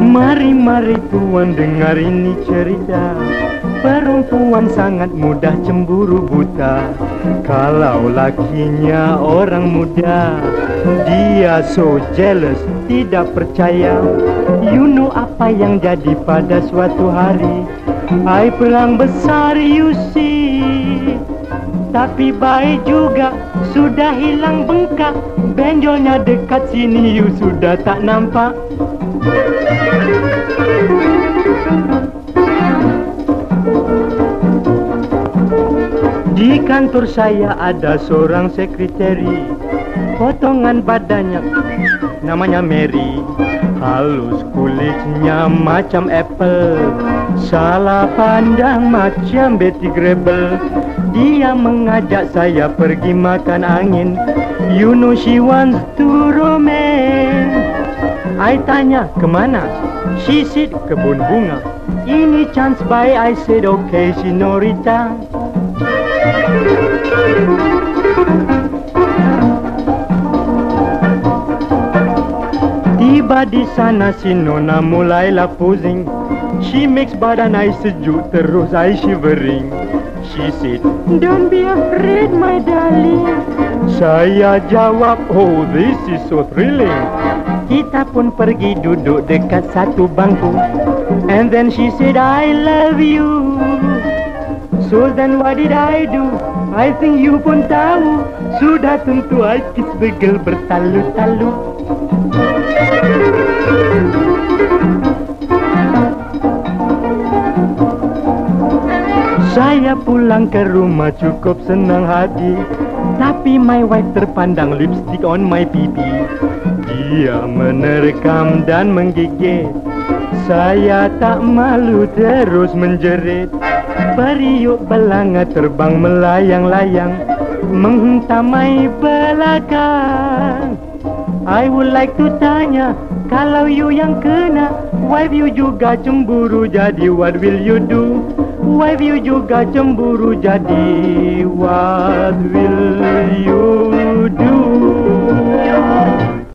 Mari mari tuan dengar ini cerita. Perempuan sangat mudah cemburu buta. Kalau lakinya orang muda Dia so jealous, tidak percaya. You know apa yang jadi pada suatu hari? I perang besar you see Tapi baik juga sudah hilang bengkak. Benjolnya dekat sini you sudah tak nampak. Di kantor saya ada seorang sekretari. Potongan badannya namanya Mary. Halus kulitnya macam apple. Salah pandang macam Betty Grable Dia mengajak saya pergi makan angin. You know she wants to romance I tanya kemana? She said kebun bunga. Ini chance by I said okay Sinorita Tiba di sana si Nona mulailah posing She makes badan I sejuk terus I shivering. She said, don't be afraid my darling. Saya jawab, oh this is so thrilling. Kita pun pergi duduk dekat satu bangku. And then she said, I love you. So then what did I do? I think you pun tahu. Sudah tentu I kiss begel bertalu-talu Saya pulang ke rumah cukup senang hati. Tapi my wife terpandang lipstick on my pipi Dia menerkam dan menggigit. Saya tak malu terus menjerit. Periuk belanga terbang melayang-layang Menghentamai belakang. I would like to tanya Kalau you yang kena Wife you juga cemburu jadi what will you do Wife you juga cemburu jadi? What will